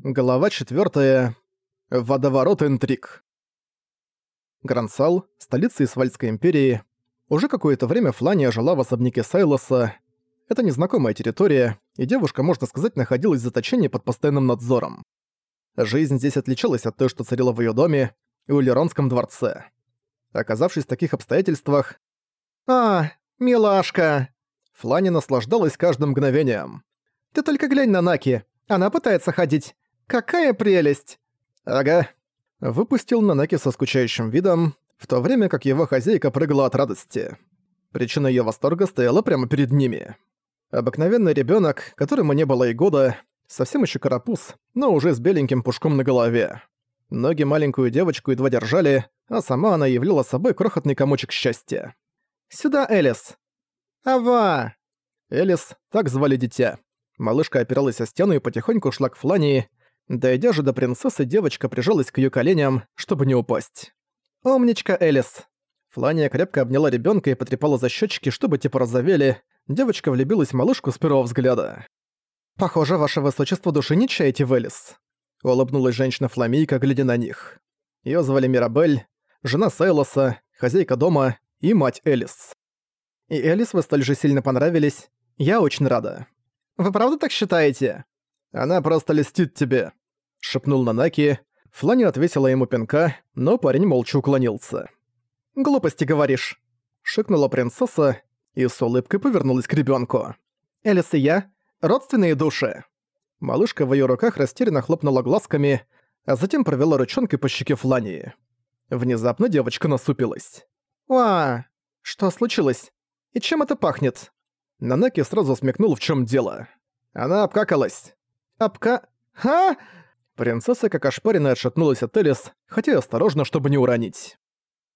Глава 4. Водоворот интриг. Грансал, столица Исвальской империи. Уже какое-то время Флания жила в особняке Сайлоса. Это незнакомая территория, и девушка, можно сказать, находилась в заточении под постоянным надзором. Жизнь здесь отличалась от той, что царила в её доме и у Леронском дворце. Оказавшись в таких обстоятельствах... «А, милашка!» Флания наслаждалась каждым мгновением. «Ты только глянь на Наки, она пытается ходить. Какая прелесть!» «Ага». Выпустил Нанаки со скучающим видом, в то время как его хозяйка прыгала от радости. Причина её восторга стояла прямо перед ними. Обыкновенный ребёнок, которому не было и года, совсем ещё карапуз, но уже с беленьким пушком на голове. Ноги маленькую девочку едва держали, а сама она являла собой крохотный комочек счастья. «Сюда, Элис!» «Ава!» Элис, так звали дитя. Малышка опиралась о стену и потихоньку шла к Флании, Дойдя же до принцессы, девочка прижалась к её коленям, чтобы не упасть. «Умничка, Элис!» Флания крепко обняла ребёнка и потрепала за щёчки, чтобы те порозовели. Девочка влюбилась в малышку с первого взгляда. «Похоже, ваше высочество души не чаете в Элис», — улыбнулась женщина-фламейка, глядя на них. Её звали Мирабель, жена Сайлоса, хозяйка дома и мать Элис. И Элис вы столь же сильно понравились. Я очень рада. Вы правда так считаете? Она просто льстит тебе шепнул Нанаки. Флани отвесила ему пинка, но парень молча уклонился. «Глупости говоришь», — шикнула принцесса и с улыбкой повернулась к ребенку. «Элис и я — родственные души». Малышка в её руках растерянно хлопнула глазками, а затем провела ручонкой по щеке Флании. Внезапно девочка насупилась. «Уа! Что случилось? И чем это пахнет?» Нанаки сразу смекнул, в чем дело. Она обкакалась. «Обка... Ха!» Принцесса как ошпаренная отшатнулась от Элис, хотя и осторожно, чтобы не уронить.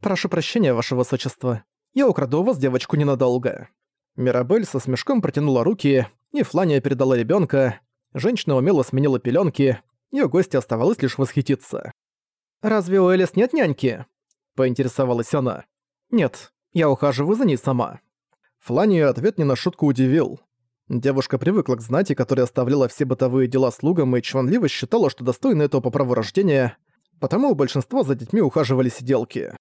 «Прошу прощения, ваше высочество. Я украду у вас девочку ненадолго». Мирабель со смешком протянула руки, и Флания передала ребенка. Женщина умело сменила пеленки, ее гости оставалось лишь восхититься. «Разве у Элис нет няньки?» – поинтересовалась она. «Нет, я ухаживаю за ней сама». Фланию ответ не на шутку удивил. Девушка привыкла к знати, которая оставляла все бытовые дела слугам и чванливо считала, что достойна этого по праву рождения, потому у большинства за детьми ухаживали сиделки.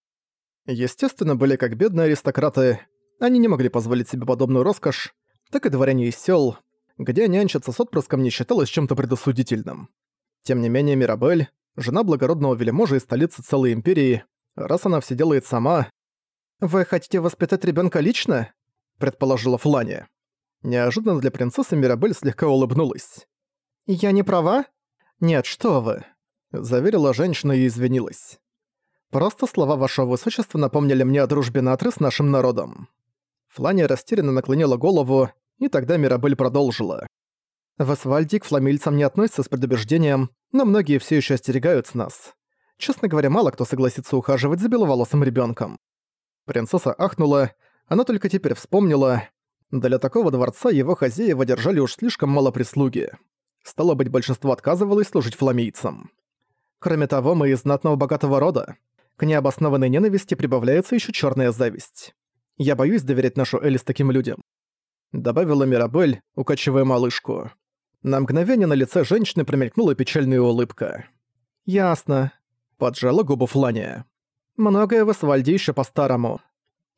Естественно, были как бедные аристократы, они не могли позволить себе подобную роскошь, так и дворяне из сел, где нянчиться с отпрыском не считалось чем-то предосудительным. Тем не менее, Мирабель, жена благородного вельможа из столицы целой империи, раз она все делает сама... «Вы хотите воспитать ребенка лично?» – предположила Флания. Неожиданно для принцессы Мирабель слегка улыбнулась. «Я не права?» «Нет, что вы», — заверила женщина и извинилась. «Просто слова вашего высочества напомнили мне о дружбе Натры с нашим народом». Флания растерянно наклонила голову, и тогда Мирабель продолжила. «В Асфальде к фламильцам не относятся с предубеждением, но многие все еще остерегаются нас. Честно говоря, мало кто согласится ухаживать за беловолосым ребенком. Принцесса ахнула, она только теперь вспомнила, для такого дворца его хозяева держали уж слишком мало прислуги. Стало быть, большинство отказывалось служить фламийцам. Кроме того, мы из знатного богатого рода. К необоснованной ненависти прибавляется еще черная зависть. Я боюсь доверять нашу Элис таким людям. Добавила Мирабель, укачивая малышку. На мгновение на лице женщины промелькнула печальная улыбка. «Ясно», — поджала губу Флания. «Многое в Асфальде еще по-старому.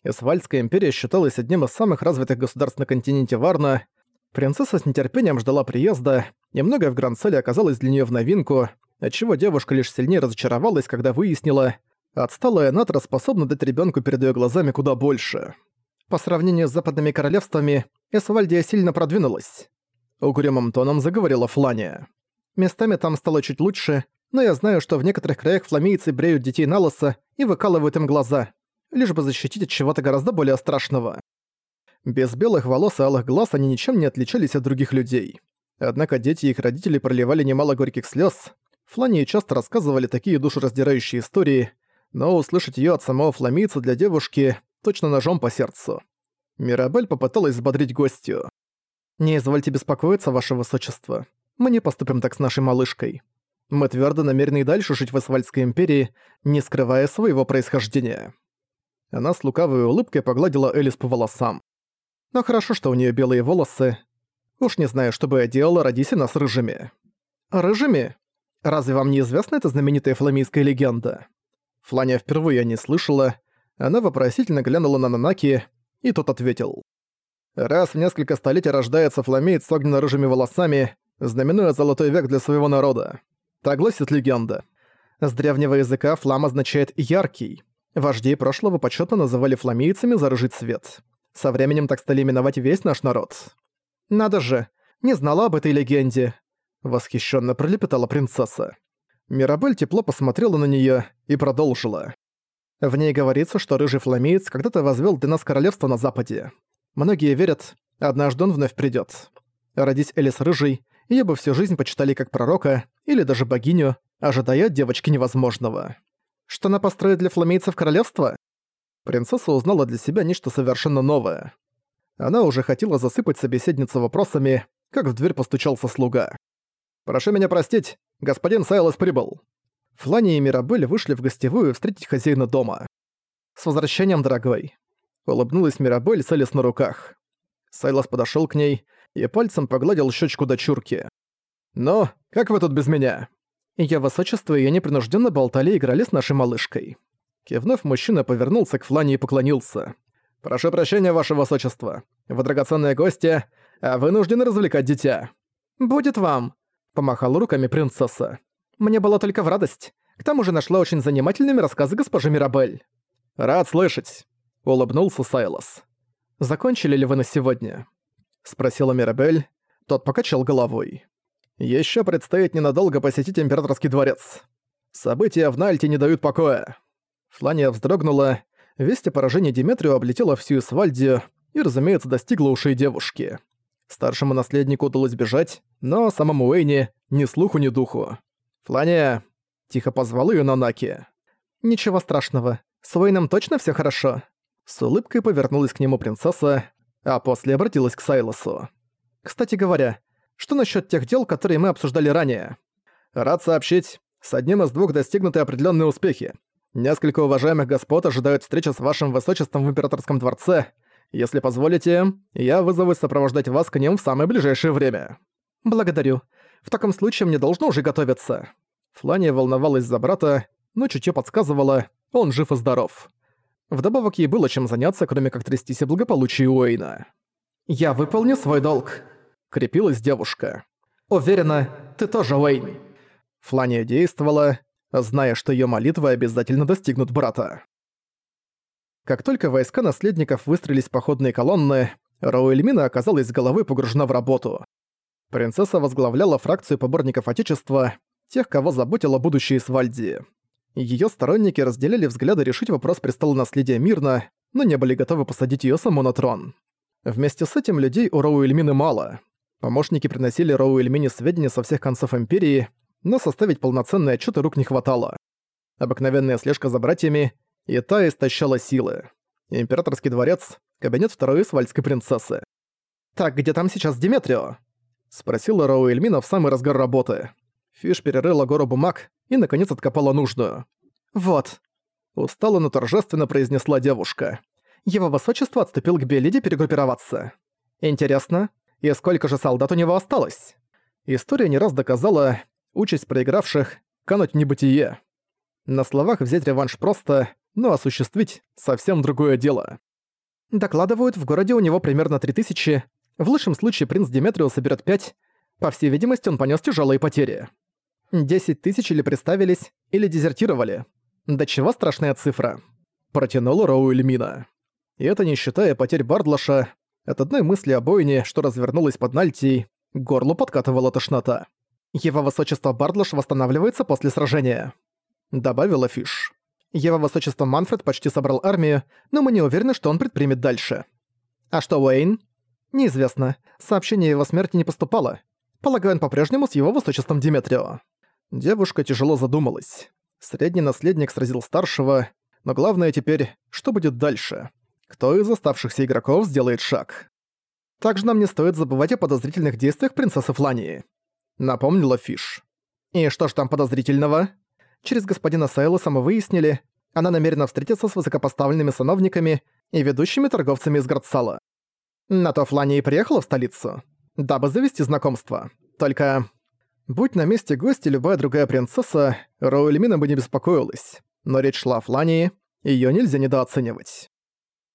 Эсвальдская империя считалась одним из самых развитых государств на континенте Варна. Принцесса с нетерпением ждала приезда, и многое в Гранд-Селе оказалось для нее в новинку, отчего девушка лишь сильнее разочаровалась, когда выяснила, отсталая Натра способна дать ребенку перед ее глазами куда больше. По сравнению с западными королевствами, Эсвальдия сильно продвинулась. Угрюмым тоном заговорила Флания. Местами там стало чуть лучше, но я знаю, что в некоторых краях фламейцы бреют детей на лосо и выкалывают им глаза лишь бы защитить от чего-то гораздо более страшного. Без белых волос и алых глаз они ничем не отличались от других людей. Однако дети и их родители проливали немало горьких слез. Флании часто рассказывали такие душераздирающие истории, но услышать ее от самого фламийца для девушки точно ножом по сердцу. Мирабель попыталась взбодрить гостью. «Не извольте беспокоиться, ваше высочество. Мы не поступим так с нашей малышкой. Мы твердо намерены и дальше жить в Асфальтской империи, не скрывая своего происхождения». Она с лукавой улыбкой погладила Элис по волосам. Но хорошо, что у нее белые волосы. Уж не знаю, что бы я делала, родись она с рыжими. Рыжими? Разве вам не известна эта знаменитая фламийская легенда? Флания впервые о ней слышала, она вопросительно глянула на Нанаки, и тот ответил. Раз в несколько столетий рождается фламеец с огненно-рыжими волосами, знаменуя золотой век для своего народа. Так гласит легенда. С древнего языка флам означает «яркий». Вождей прошлого почетно называли фламейцами за рыжий. Со временем так стали именовать весь наш народ. «Надо же, не знала об этой легенде», — восхищенно пролепетала принцесса. Мирабель тепло посмотрела на нее и продолжила. В ней говорится, что рыжий фламеец когда-то возвел для нас королевство на западе. Многие верят, однажды он вновь придёт. Родись Элис рыжий, её бы всю жизнь почитали как пророка или даже богиню, ожидая девочки невозможного. Что она построит для фламейцев королевство? Принцесса узнала для себя нечто совершенно новое. Она уже хотела засыпать собеседницу вопросами, как в дверь постучался слуга. «Прошу меня простить, господин Сайлос прибыл». Флани и Мирабель вышли в гостевую встретить хозяина дома. «С возвращением, дорогой!» Улыбнулась Мирабель с Элис на руках. Сайлос подошёл к ней и пальцем погладил щёчку дочурки. «Ну, как вы тут без меня?» Её высочество и я непринужденно болтали и играли с нашей малышкой. Кивнув, мужчина повернулся к Флане и поклонился. «Прошу прощения, ваше высочество. Вы драгоценные гости, а вынуждены развлекать дитя». «Будет вам», — помахала руками принцесса. «Мне было только в радость. К тому же нашла очень занимательными рассказы госпожи Мирабель». «Рад слышать», — улыбнулся Сайлос. «Закончили ли вы на сегодня?» — спросила Мирабель. Тот покачал головой. Еще предстоит ненадолго посетить императорский дворец. События в Нальте не дают покоя. Флания вздрогнула. Весть о поражении Диметрию облетела всю Исвальдию и, разумеется, достигла ушей девушки. Старшему наследнику удалось бежать, но самому Уэйне ни слуху, ни духу. «Флания!» – тихо позвал её Нанаки. «Ничего страшного. С Уэйном точно всё хорошо?» С улыбкой повернулась к нему принцесса, а после обратилась к Сайлосу. «Кстати говоря, что насчет тех дел, которые мы обсуждали ранее? Рад сообщить, с одним из двух достигнуты определенные успехи. Несколько уважаемых господ ожидают встречи с вашим высочеством в императорском дворце. Если позволите, я вызовусь сопровождать вас к ним в самое ближайшее время. Благодарю. В таком случае мне должно уже готовиться. Флания волновалась за брата, но чутье подсказывала, он жив и здоров. Вдобавок ей было чем заняться, кроме как трястись о благополучии Уэйна. «Я выполню свой долг», крепилась девушка. «Уверена, ты тоже, Уэйн». Флания действовала, зная, что её молитвы обязательно достигнут брата. Как только войска наследников выстроились в походные колонны, Рауэльмина оказалась с головы погружена в работу. Принцесса возглавляла фракцию поборников Отечества, тех, кого заботило будущее Свальдии. Её сторонники разделяли взгляды решить вопрос престола наследия мирно, но не были готовы посадить её саму на трон. Вместе с этим людей у Роуэльмины мало. Помощники приносили Роу Эльмини сведения со всех концов Империи, но составить полноценные отчеты рук не хватало. Обыкновенная слежка за братьями, и та истощала силы. Императорский дворец, кабинет второй свальской принцессы. «Так, где там сейчас Диметрио?» — спросила Роу Эльмина в самый разгар работы. Фиш перерыла гору бумаг и, наконец, откопала нужную. «Вот», — устало, но торжественно произнесла девушка. «Его высочество отступил к Белиде перегруппироваться. Интересно, и сколько же солдат у него осталось? История не раз доказала участь проигравших — кануть в небытие. На словах взять реванш просто, но осуществить — совсем другое дело. Докладывают, в городе у него примерно 3000, в лучшем случае принц Диметрио соберет 5, по всей видимости он понес тяжелые потери. 10 тысяч или представились, или дезертировали. Да чего страшная цифра. Протянула Роу Эльмина. И это не считая потерь Бардлаша, от одной мысли о бойне, что развернулась под Нальтией, горло подкатывала тошнота. «Его высочество Бардлаш восстанавливается после сражения», — добавила Фиш. «Его высочество Манфред почти собрал армию, но мы не уверены, что он предпримет дальше». «А что Уэйн?» «Неизвестно. Сообщение о его смерти не поступало. Полагаю, он по-прежнему с его высочеством Диметрио». Девушка тяжело задумалась. Средний наследник сразил старшего, но главное теперь, что будет дальше кто из оставшихся игроков сделает шаг. Также нам не стоит забывать о подозрительных действиях принцессы Флании. Напомнила Фиш. И что ж там подозрительного? Через господина Сайлоса мы выяснили, она намерена встретиться с высокопоставленными сановниками и ведущими торговцами из Градсала. На то Флания и приехала в столицу, дабы завести знакомство. Только... Будь на месте гостя любая другая принцесса, Роуэльмина бы не беспокоилась. Но речь шла о Флании, её нельзя недооценивать.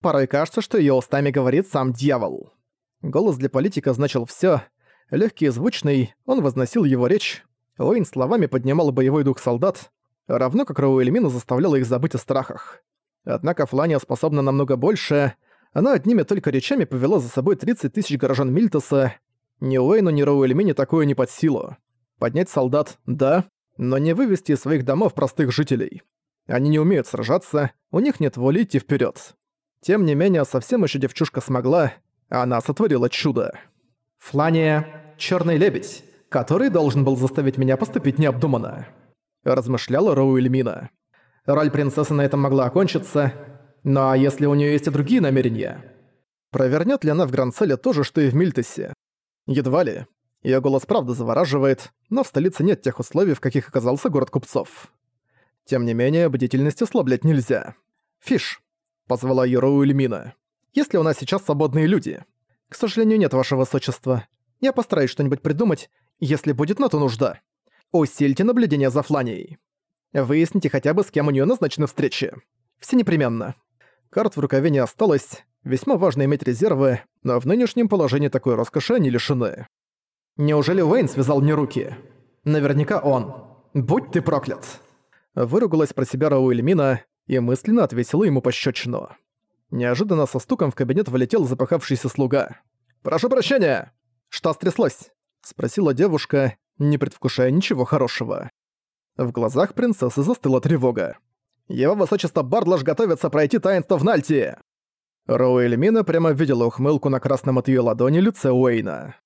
Порой кажется, что её устами говорит сам дьявол. Голос для политика значил всё. Лёгкий и звучный, он возносил его речь. Уэйн словами поднимал боевой дух солдат, равно как Роуэльмина заставляла их забыть о страхах. Однако Флания способна намного больше. Она одними только речами повела за собой 30 тысяч горожан Мильтоса. Ни Уэйну, ни Роуэльмине такое не под силу. Поднять солдат – да, но не вывести из своих домов простых жителей. Они не умеют сражаться, у них нет воли идти вперед. Тем не менее, совсем еще девчушка смогла, она сотворила чудо. «Флания — черный лебедь, который должен был заставить меня поступить необдуманно», — размышляла Роуэльмина. Роль принцессы на этом могла окончиться, но а если у нее есть и другие намерения? Провернет ли она в Гранцеле то же, что и в Мильтесе? Едва ли. Её голос правда завораживает, но в столице нет тех условий, в каких оказался город купцов. Тем не менее, бдительность ослаблять нельзя. «Фиш», — позвала её Роуэльмина. Есть ли у нас сейчас свободные люди? К сожалению, нет, ваше высочество. Я постараюсь что-нибудь придумать, если будет на то нужда. Усильте наблюдение за Фланией. Выясните хотя бы, с кем у нее назначены встречи. Все непременно. Карт в рукаве не осталось, весьма важно иметь резервы, но в нынешнем положении такой роскоши они лишены. Неужели Уэйн связал мне руки? Наверняка он. Будь ты проклят. Выругалась про себя Рауэльмина и мысленно отвесила ему пощечину. Неожиданно со стуком в кабинет влетел запахавшийся слуга. «Прошу прощения!» «Что стряслось?» — спросила девушка, не предвкушая ничего хорошего. В глазах принцессы застыла тревога. «Его высочество Бардлаш готовится пройти таинство в Нальтии!» Роуэль Мина прямо видела ухмылку на красном от её ладони лице Уэйна.